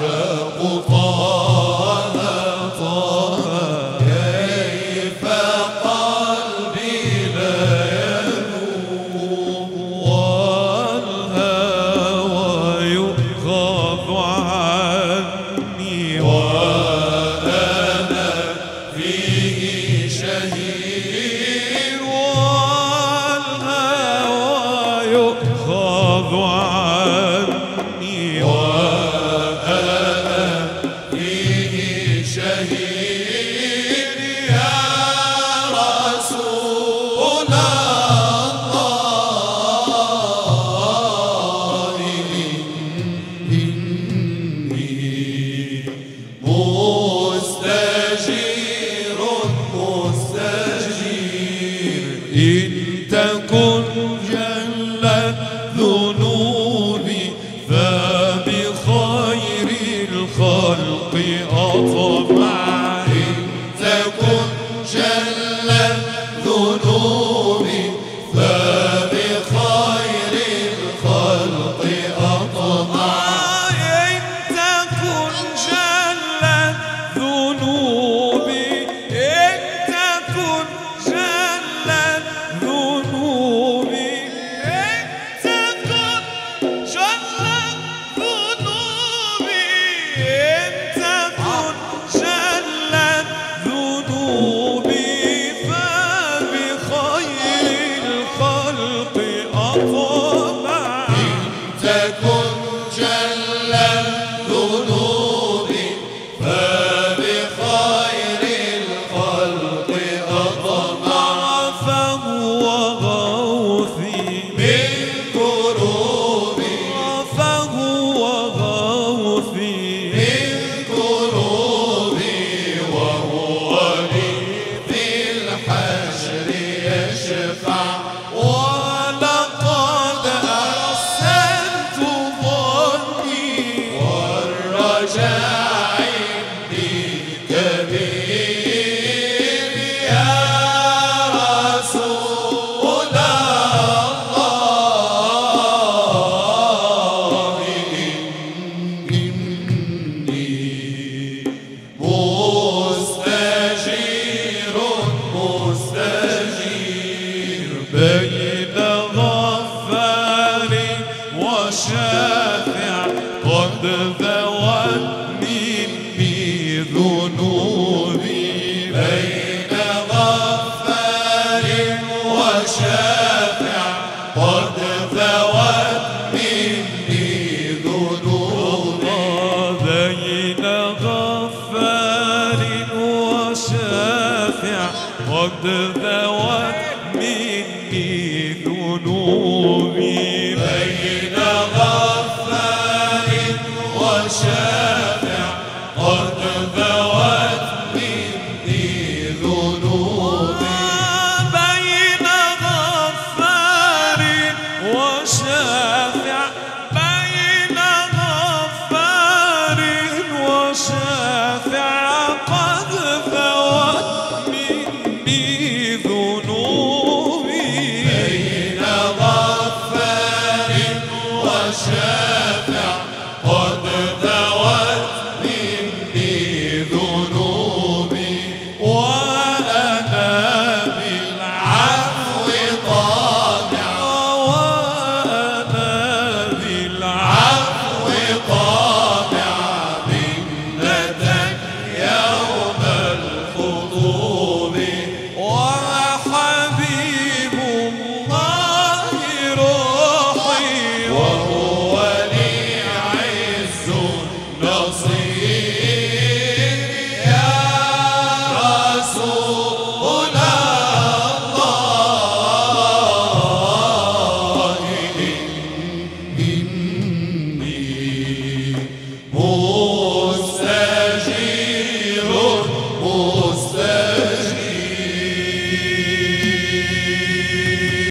العشاق طه طه كيف قلبي لا عني وأنا فيه شهيد. إن تكن بين غفار وشافع قد فوت مني ذنوبي no, no.